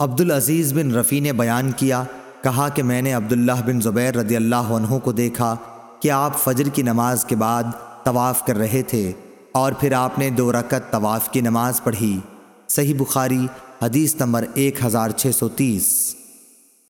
عبدالعزیز بن رفی نے بیان کیا، کہا کہ میں نے عبداللہ بن زبیر رضی اللہ عنہ کو دیکھا کہ آپ فجر کی نماز کے بعد طواف کر رہے تھے اور پھر آپ نے دو رکعت طواف کی نماز پڑھی۔ صحیح بخاری، حدیث نمبر ایک ہزار چھ سو تیس۔